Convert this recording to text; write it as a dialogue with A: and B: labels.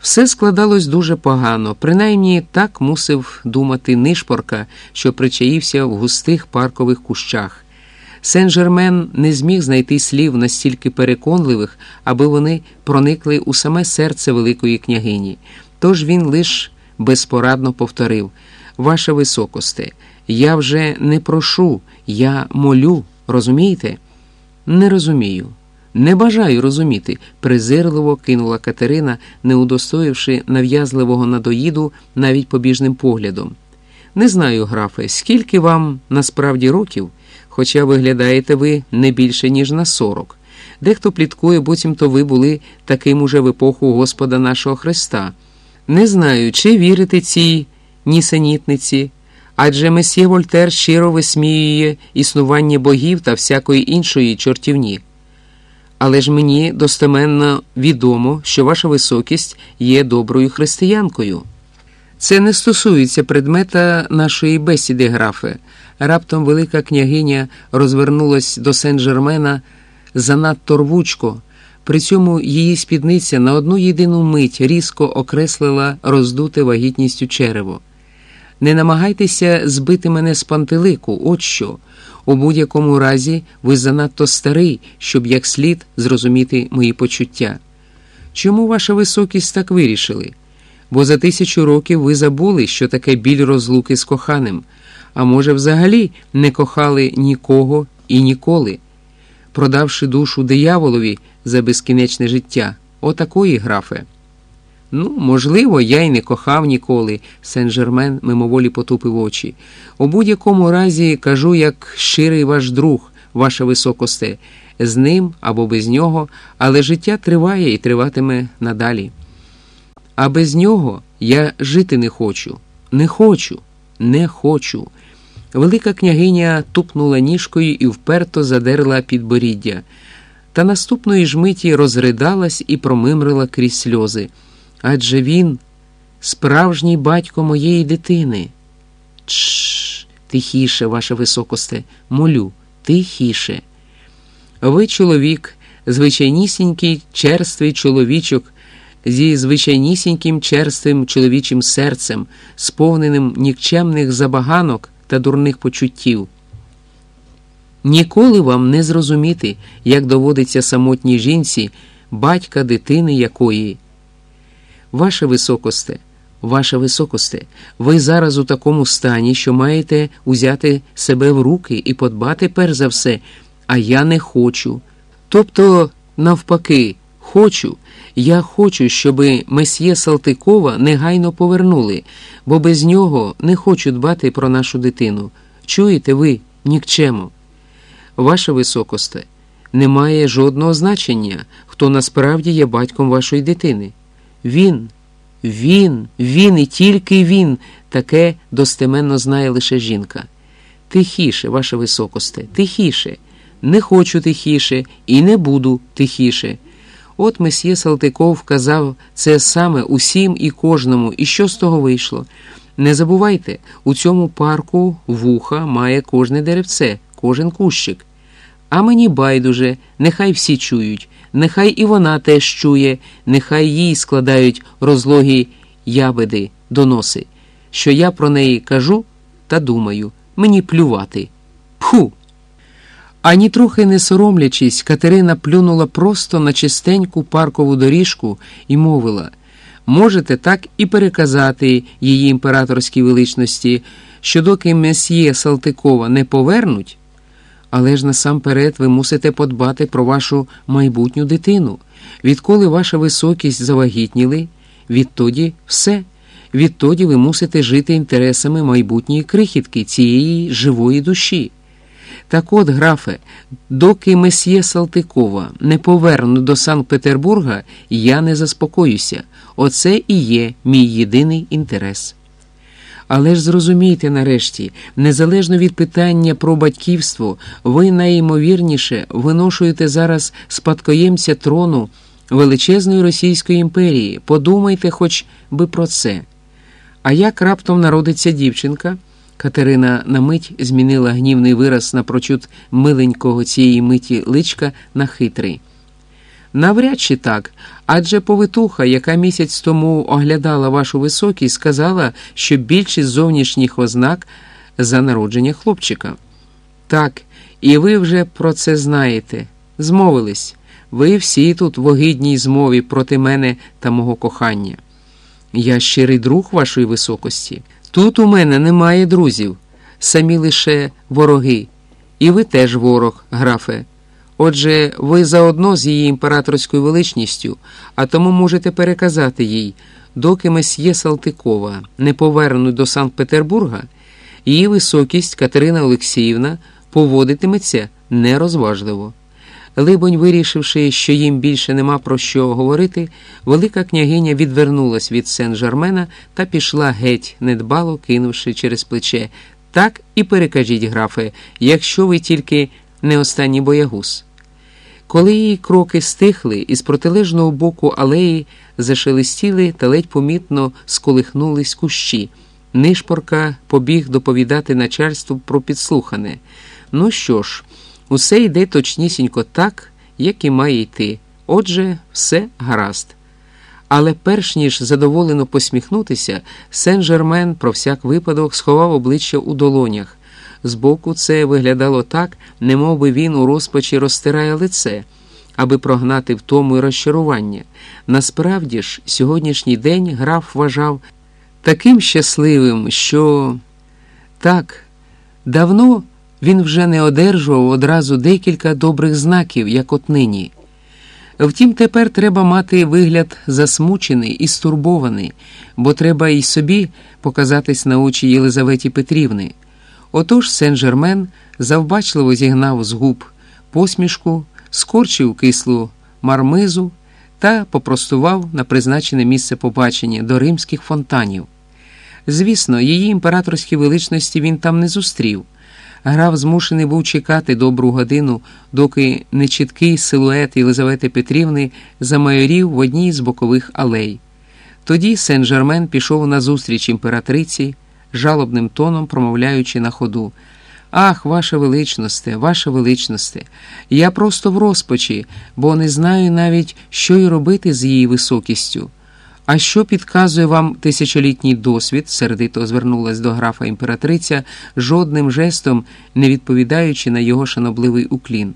A: Все складалось дуже погано, принаймні так мусив думати нишпорка, що причаївся в густих паркових кущах. Сен-Жермен не зміг знайти слів настільки переконливих, аби вони проникли у саме серце великої княгині. Тож він лиш безпорадно повторив Ваша високосте, я вже не прошу, я молю, розумієте? Не розумію. Не бажаю розуміти, презирливо кинула Катерина, не удостоївши нав'язливого надоїду навіть побіжним поглядом. Не знаю, графе, скільки вам насправді років, хоча виглядаєте ви не більше, ніж на сорок. Дехто пліткує, буцімто ви були таким уже в епоху Господа нашого Христа. Не знаю, чи вірите цій нісенітниці, адже месьє Вольтер щиро висміює існування богів та всякої іншої чортівні. Але ж мені достеменно відомо, що ваша високість є доброю християнкою. Це не стосується предмета нашої бесіди, графе. Раптом велика княгиня розвернулась до Сен-Жермена занадто рвучко. При цьому її спідниця на одну єдину мить різко окреслила роздуте вагітністю черево. Не намагайтеся збити мене з пантелику, от що. У будь-якому разі ви занадто старий, щоб як слід зрозуміти мої почуття. Чому ваша високість так вирішили? Бо за тисячу років ви забули, що таке біль розлуки з коханим, а може, взагалі не кохали нікого і ніколи, продавши душу дияволові за безкінечне життя. Отакої графе. Ну, можливо, я й не кохав ніколи, Сен-Жермен мимоволі потупив очі. У будь-якому разі кажу, як щирий ваш друг, ваша високосте, з ним або без нього, але життя триває і триватиме надалі. А без нього я жити не хочу, не хочу, не хочу. Велика княгиня тупнула ніжкою і вперто задерла підборіддя, та наступної ж миті розридалась і промимрила крізь сльози. Адже він справжній батько моєї дитини. Чш, тихіше, ваше високосте, молю, тихіше. Ви чоловік, звичайнісінький черствий чоловічок зі звичайнісіньким черствим чоловічим серцем, сповненим нікчемних забаганок та дурних почуттів. Ніколи вам не зрозуміти, як доводиться самотній жінці, батька дитини якої. Ваше високосте, ваше високосте, ви зараз у такому стані, що маєте узяти себе в руки і подбати перш за все, а я не хочу. Тобто, навпаки, хочу, я хочу, щоби месьє Салтикова негайно повернули, бо без нього не хочу дбати про нашу дитину. Чуєте ви, нікчемо? Ваше високосте, немає жодного значення, хто насправді є батьком вашої дитини. Він, він, він і тільки він таке достеменно знає лише жінка. Тихіше, ваше високосте, тихіше. Не хочу тихіше і не буду тихіше. От месьє Салтиков вказав це саме усім і кожному, і що з того вийшло. Не забувайте, у цьому парку вуха має кожне деревце, кожен кущик. А мені байдуже, нехай всі чують, нехай і вона теж чує, нехай їй складають розлогі ябеди, доноси. Що я про неї кажу та думаю, мені плювати. Пху! Ані трохи не соромлячись, Катерина плюнула просто на чистеньку паркову доріжку і мовила можете так і переказати її імператорській величності, що доки месьє Салтикова не повернуть. Але ж насамперед ви мусите подбати про вашу майбутню дитину. Відколи ваша високість завагітніли, відтоді все. Відтоді ви мусите жити інтересами майбутньої крихітки цієї живої душі. Так от, графе, доки месьє Салтикова не поверну до Санкт Петербурга, я не заспокоюся. Оце і є мій єдиний інтерес. Але ж зрозумійте нарешті, незалежно від питання про батьківство, ви найімовірніше виношуєте зараз спадкоємця трону величезної Російської імперії. Подумайте хоч би про це. А як раптом народиться дівчинка? Катерина на мить змінила гнівний вираз напрочуд миленького цієї миті личка на хитрий. Навряд чи так, адже повитуха, яка місяць тому оглядала вашу високість, сказала, що більшість зовнішніх ознак за народження хлопчика. Так, і ви вже про це знаєте. Змовились. Ви всі тут в огидній змові проти мене та мого кохання. Я щирий друг вашої високості. Тут у мене немає друзів, самі лише вороги. І ви теж ворог, графе. Отже, ви заодно з її імператорською величністю, а тому можете переказати їй, доки месьє Салтикова не повернуть до Санкт Петербурга, її високість Катерина Олексіївна поводитиметься нерозважливо. Либонь, вирішивши, що їм більше нема про що говорити, велика княгиня відвернулась від Сен-Жермена та пішла геть, недбало кинувши через плече. Так і перекажіть, графе, якщо ви тільки не останній боягуз. Коли її кроки стихли, із протилежного боку алеї зашелестіли та ледь помітно сколихнулись кущі. Нишпорка побіг доповідати начальству про підслухане. Ну що ж, усе йде точнісінько так, як і має йти. Отже, все гаразд. Але перш ніж задоволено посміхнутися, Сен-Жермен про всяк випадок сховав обличчя у долонях. Збоку це виглядало так, немов би він у розпачі розтирає лице, аби прогнати втому і розчарування. Насправді ж, сьогоднішній день граф вважав таким щасливим, що так, давно він вже не одержував одразу декілька добрих знаків, як от нині. Втім, тепер треба мати вигляд засмучений і стурбований, бо треба і собі показатись на очі Єлизаветі Петрівни. Отож Сен-Жермен завбачливо зігнав з губ посмішку, скорчив кислу мармизу та попростував на призначене місце побачення до римських фонтанів. Звісно, її імператорській величності він там не зустрів. Граф змушений був чекати добру годину, доки нечіткий силует Єлизавети Петрівни замайорів в одній з бокових алей. Тоді Сен-Жермен пішов назустріч імператриці, жалобним тоном промовляючи на ходу. Ах, ваше величносте, ваше величносте, я просто в розпачі, бо не знаю навіть, що й робити з її високістю. А що підказує вам тисячолітній досвід? сердито звернулась до графа імператриця, жодним жестом не відповідаючи на його шанобливий уклін.